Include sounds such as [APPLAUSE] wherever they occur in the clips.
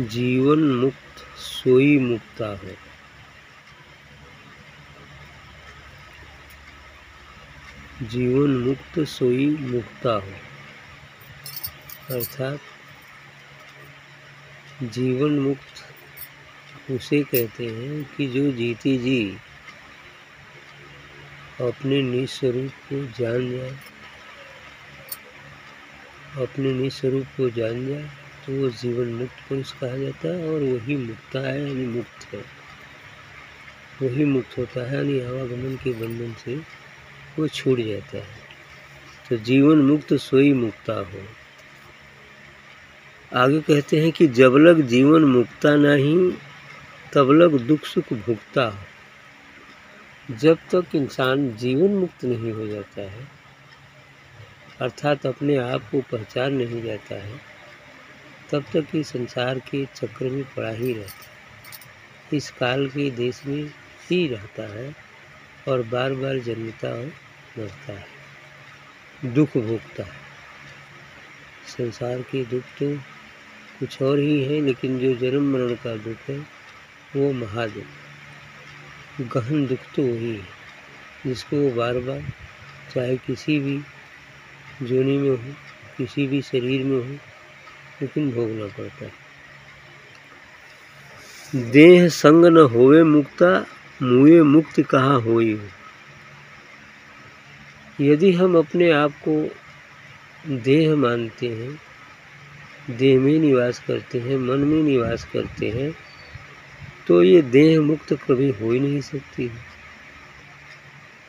जीवन मुक्त सोई मुक्ता हो। जीवन मुक्त सोई मुक्ता हो। अर्थात जीवन मुक्त उसे कहते हैं कि जो जीती जी, अपने निस्वरूप को जान जाए, अपने निस्वरूप को जान जाए तो वो जीवन मुक्त पुरुष कहा जाता है और वही मुक्ता है, यानी मुक्त है। वही मुक्त होता है, यानी आवागमन के बंधन से वो छूट जाता है। तो जीवन मुक्त सोई मुक्ता हो। आगे कहते हैं कि जब लग जीवन मुक्ता नहीं, तब लग दुख सुख भुगता हो। जब तक इंसान जीवन मुक्त नहीं हो जाता है, अर्थात अपने आप को पहचान नहीं जाता है तब तक ये संसार के चक्र में पड़ा ही रहता है। इस काल के देश में ही रहता है और बार बार जन्मता और मरता है। दुख भोगता है। संसार के दुख तो कुछ और ही है, लेकिन जो जन्म मरण का दुख है, वो महादुख गहन दुख तो वही है, जिसको वो बार बार चाहे किसी भी जोनी में हो, किसी भी शरीर में हो लेकिन भोगना पड़ता। है देह संग न होवे मुक्ता, मुए मुक्त कहाँ हो यदि हम अपने आप को देह मानते हैं, देह में निवास करते हैं, मन में निवास करते हैं तो ये देह मुक्त कभी हो ही नहीं सकती।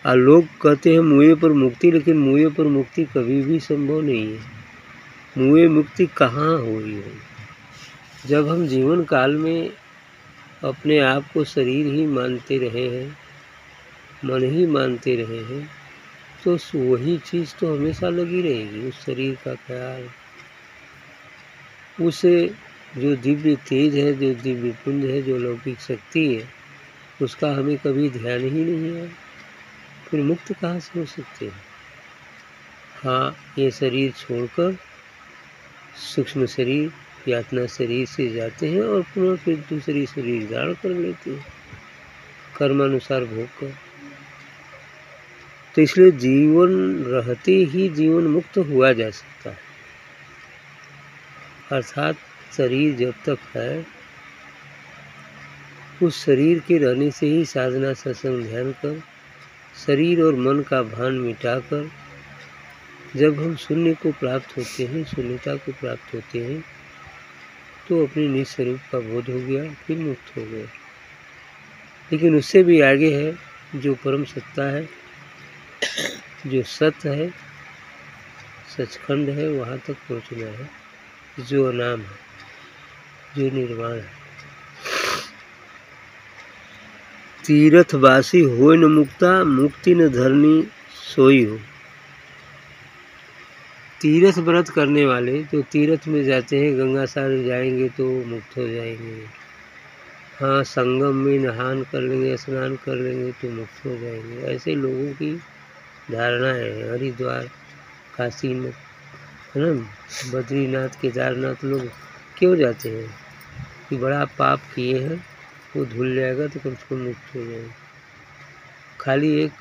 है लोग कहते हैं मुए पर मुक्ति, लेकिन मुए पर मुक्ति कभी भी संभव नहीं है। मुए मुक्ति कहाँ हुई है? जब हम जीवन काल में अपने आप को शरीर ही मानते रहे हैं, मन ही मानते रहे हैं तो वही चीज़ तो हमेशा लगी रहेगी, उस शरीर का ख्याल। उसे जो दिव्य तेज है, जो दिव्य पुंज है, जो लौकिक शक्ति है, उसका हमें कभी ध्यान ही नहीं है। फिर मुक्त कहाँ से हो सकते हैं? हाँ ये शरीर छोड़कर सूक्ष्म शरीर, यातना शरीर से जाते हैं और पुनः फिर दूसरी शरीर धारण कर लेते हैं। कर्मानुसार भोग कर। तो इसलिए जीवन रहते ही जीवन मुक्त हुआ जा सकता है। अर्थात शरीर जब तक है, उस शरीर के रहने से ही साधना, सत्संग, ध्यान कर, शरीर और मन का भान मिटाकर जब हम शून्य को प्राप्त होते हैं, शून्यता को प्राप्त होते हैं तो अपने निज स्वरूप का बोध हो गया, फिर मुक्त हो गया। लेकिन उससे भी आगे है, जो परम सत्ता है, जो सत्य है, सचखंड है, वहाँ तक पहुँचना है, जो नाम है, जो निर्वाण है। तीर्थवासी हो न मुक्ता, मुक्ति न धरनी सोई हो। तीर्थ व्रत करने वाले जो तीर्थ में जाते हैं गंगा सागर जाएँगे तो मुक्त हो जाएँगे। हाँ संगम में नहान कर लेंगे, स्नान कर लेंगे तो मुक्त हो जाएँगे। ऐसे लोगों की धारणा है, हरिद्वार, काशी में, है ना? बद्रीनाथ, केदारनाथ लोग क्यों जाते हैं? कि बड़ा पाप किए हैं, वो धुल जाएगा तो कम से कम मुक्त हो जाएगा। खाली एक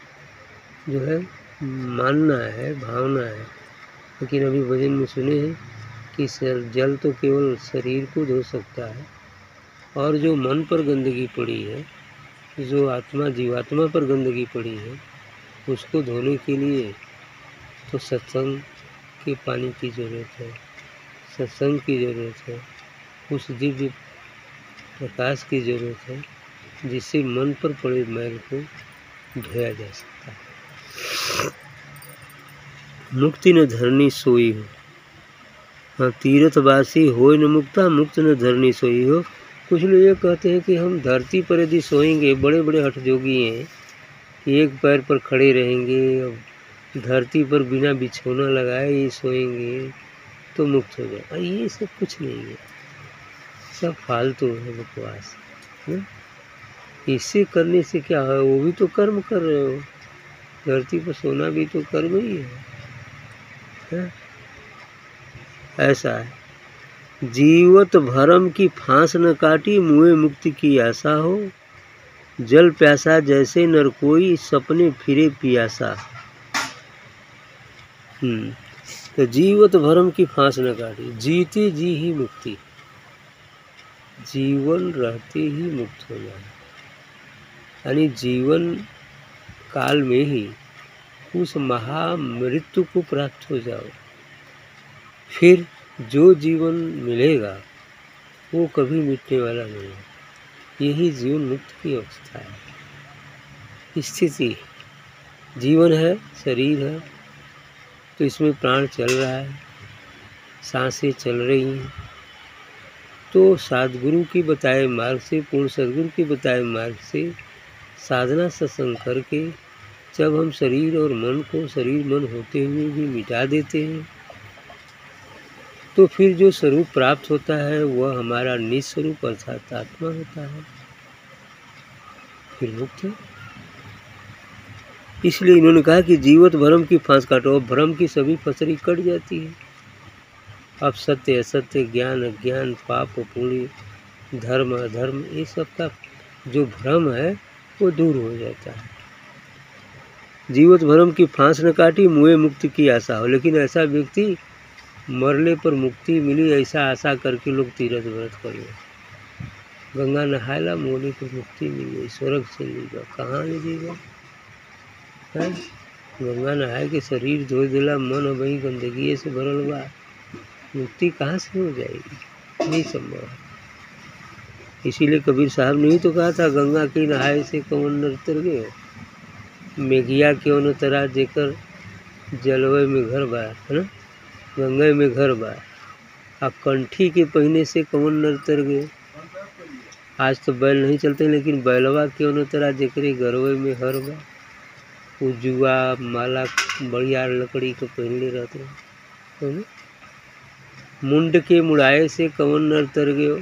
जो है, मानना है, भावना है लेकिन अभी भजन में सुने हैं कि सर, जल तो केवल शरीर को धो सकता है, और जो मन पर गंदगी पड़ी है, जो आत्मा जीवात्मा पर गंदगी पड़ी है, उसको धोने के लिए तो सत्संग के पानी की ज़रूरत है, सत्संग की ज़रूरत है, उस दिव्य प्रकाश की ज़रूरत है, जिससे मन पर पड़े मैल को धोया जा सकता है। मुक्ति न धरनी सोई हो। हाँ तीर्थवासी हो न मुक्ता मुक्त न धरनी सोई हो। कुछ लोग ये कहते हैं कि हम धरती पर यदि सोएँगे बड़े बड़े हठ जोगी हैं एक पैर पर खड़े रहेंगे अब धरती पर बिना बिछौना लगाए ही सोएँगे तो मुक्त हो जाए। ये सब कुछ नहीं है। सब फालतू है बकवास इससे करने से क्या है? वो भी तो कर्म कर रहे हो। धरती पर सोना भी तो कर्म ही है, है? ऐसा है। जीवत भरम की फांस न काटी मुए मुक्ति की आशा हो। जल प्यासा जैसे नर कोई सपने फिरे पियासा। हम्म, तो जीवत भरम की फांस न काटी जीते जी ही मुक्ति। जीवन रहते ही मुक्त हो जाए। यानी जीवन काल में ही उस महामृत्यु को प्राप्त हो जाओ। फिर जो जीवन मिलेगा, वो कभी मिटने वाला नहीं है। यही जीवन मुक्त की अवस्था है। स्थिति, जीवन है, शरीर है तो इसमें प्राण चल रहा है, साँसें चल रही हैं। तो सदगुरु की बताए मार्ग से, पूर्ण सदगुरु की बताए मार्ग से साधना सत्संग करके जब हम शरीर और मन को शरीर मन होते हुए भी मिटा देते हैं तो फिर जो स्वरूप प्राप्त होता है, वह हमारा निस्वरूप अर्थात आत्मा होता है। फिर मुक्त इसलिए इन्होंने कहा कि जीवत भ्रम की फांस काटो भ्रम की सभी फसरी कट जाती है। अब सत्य, असत्य, ज्ञान, अज्ञान, पाप, पुण्य, धर्म, अधर्म, ये सब का जो भ्रम है, वो दूर हो जाता है। जीवत भरम की फांस न काटी, मुए मुक्ति की आशा हो। लेकिन ऐसा व्यक्ति मरने पर मुक्ति मिली, ऐसा आशा करके लोग तीरथ व्रत कर। ले गंगा नहायला, मोने पर मुक्ति मिल, स्वर्ग से लीगा कहाँ ले जाएगा है? गंगा नहाए के शरीर धो दिला, मन वही गंदगी से भरल बा मुक्ति कहाँ से हो जाएगी? नहीं संभव इसीलिए कबीर साहब ने ही तो कहा था, गंगा की नहाए से कौन नर तर गए मेघिया क्यों न तरा जेकर जलवे में घर बा, है ना? गंगा में घर बा। आ कंठी के पहने से कौन नर तर गए। आज तो बैल नहीं चलते, लेकिन बैलवा क्यों न तरा जेकरे गरवे में हर बा। वो जुआ माला बढ़िया लकड़ी के पहनले रहते, है मुंड के मुड़ाए से कौन नर तर गयो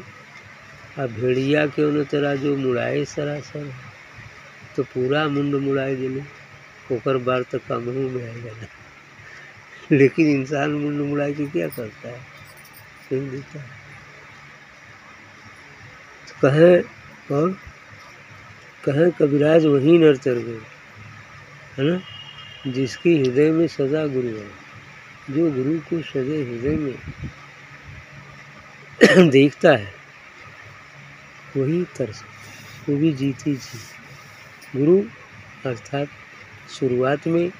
आ भेड़िया क्यों न तरा जो मुड़ाए सरासर। तो पूरा मुंड मुड़ाए दिले ओकर बार तो का मुँह में आ जाला लेकिन इंसान मुंड मुड़ा के क्या करता है? सुन देता है? तो कहें, और कहें, कविराज वहीं नर तर गए। है ना? जिसकी हृदय में सदा गुरु है। जो गुरु को सदा हृदय में [CLEARS THROAT] देखता है, वही तरस। वो भी जीती जी गुरु अर्थात शुरुआत में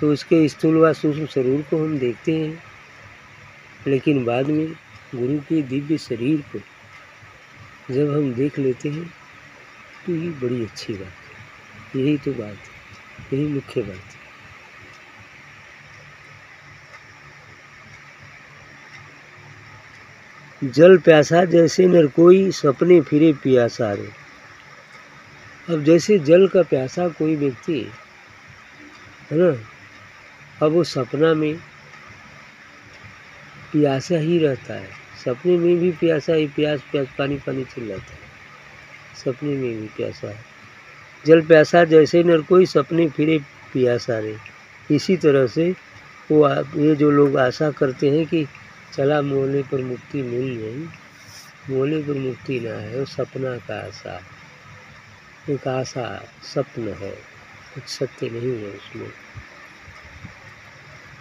तो उसके स्थूल व सूक्ष्म शरीर को हम देखते हैं। लेकिन बाद में गुरु के दिव्य शरीर को जब हम देख लेते हैं तो ये बड़ी अच्छी बात है। यही तो बात है, यही मुख्य बात है। जल प्यासा जैसे नर कोई सपने फिरे पियासा रे। अब जैसे जल का प्यासा कोई व्यक्ति, है ना, अब वो सपना में प्यासा ही रहता है। सपने में भी प्यासा ही प्यास प्यास, पानी पानी चल जाता है। सपने में भी प्यासा है। जल प्यासा जैसे नर कोई सपने फिरे प्यासा रे इसी तरह से वो ये जो लोग आशा करते हैं कि चला मोहल्ले पर मुक्ति मिल गई मोहल्ले पर मुक्ति ना है वो सपना का आशा एक आशा स्वप्न है, कुछ सत्य नहीं है उसमें।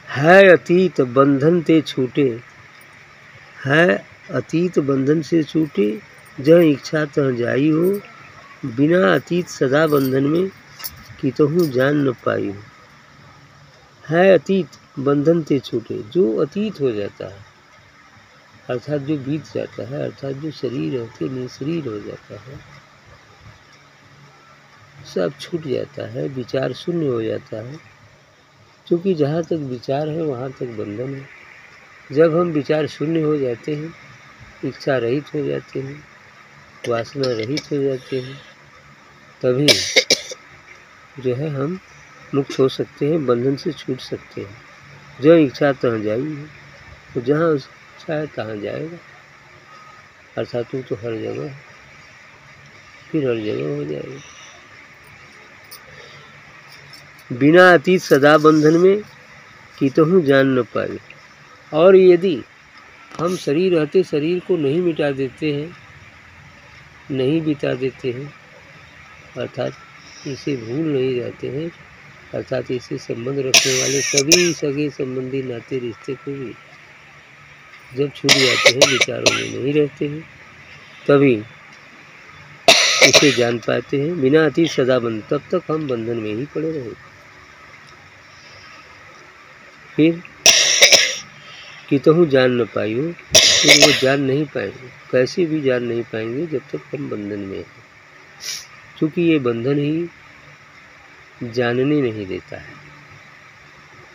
है अतीत बंधन ते छूटे, है अतीत बंधन से छूटे, जह इच्छा तह जाई हो, बिना अतीत सदा बंधन में कितहूँ जान न पाई हो। है अतीत बंधन ते छूटे, जो अतीत हो जाता है, अर्थात जो बीत जाता है, अर्थात जो शरीर होते निशरीर हो जाता है। सब छूट जाता है, विचार शून्य हो जाता है। क्योंकि जहाँ तक विचार है, वहाँ तक बंधन है। जब हम विचार शून्य हो जाते हैं, इच्छा रहित हो जाते हैं, वासना रहित हो जाते हैं, तभी जो है हम मुक्त हो सकते हैं, बंधन से छूट सकते हैं। जो इच्छा तहाँ जाएगी तो जहाँ इच्छा है, तहाँ जाएगा। अर्थात वो तो हर जगह फिर हर जगह हो जाएगा। बिना अतीत सदा बंधन में कितहूँ जान न पाए। और यदि हम शरीर रहते शरीर को नहीं मिटा देते हैं, नहीं बिता देते हैं, अर्थात इसे भूल नहीं जाते हैं, अर्थात इसे संबंध रखने वाले सभी सगे संबंधी नाते रिश्ते को भी जब छूट जाते हैं, विचारों में नहीं रहते हैं, तभी इसे जान पाते हैं। बिना अति सदा बंध तब तक हम बंधन में ही पड़े रहे। फिर कितहु जान न पाइयो फिर वो जान नहीं पाएँगे। कैसे भी जान नहीं पाएँगे जब तक हम बंधन में हैं। क्योंकि ये बंधन ही जानने नहीं देता है।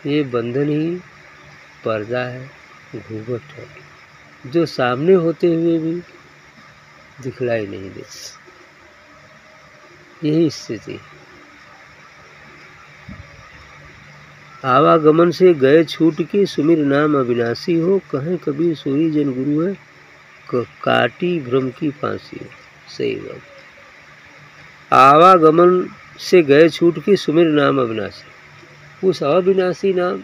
ये बंधन ही पर्दा है, घूंघट है। जो सामने होते हुए भी दिखलाई नहीं देता। यही स्थिति है। आवागमन से गए छूट के सुमिर नाम अविनाशी हो, कहें कबीर सोई जन गुरु है काटी भ्रम की फांसी हो। सही बात। आवागमन से गए छूट के सुमिर नाम अविनाशी। उस अविनाशी नाम,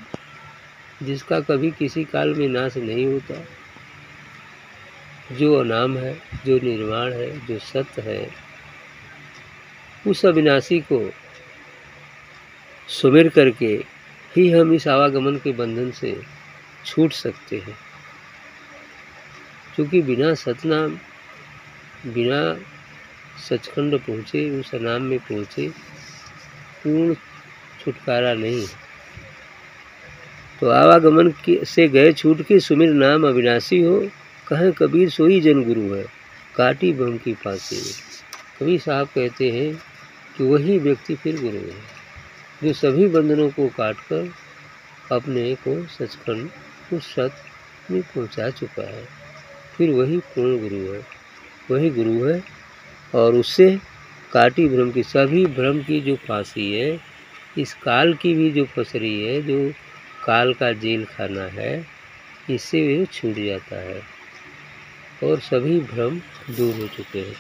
जिसका कभी किसी काल में नाश नहीं होता, जो अनाम है, जो निर्माण है, जो सत्य है, उस अविनाशी को सुमिर करके ही हम इस आवागमन के बंधन से छूट सकते हैं। क्योंकि बिना सतनाम, बिना सचखंड पहुँचे, उस नाम में पहुँचे, पूर्ण छुटकारा नहीं। तो आवागमन से गए छूट के सुमिर नाम अविनाशी हो, कहें कबीर सोई जन गुरु है, काटी बम की फांसी कबीर साहब कहते हैं कि वही व्यक्ति फिर गुरु है। जो सभी बंधनों को काटकर अपने को सचखंड उस सत में पहुँचा चुका है। फिर वही पूर्ण गुरु है, वही गुरु है और उससे काटी भ्रम की, सभी भ्रम की जो फांसी है, इस काल की भी जो फसरी है, जो काल का जेल खाना है, इससे वे छूट जाता है और सभी भ्रम दूर हो चुके हैं।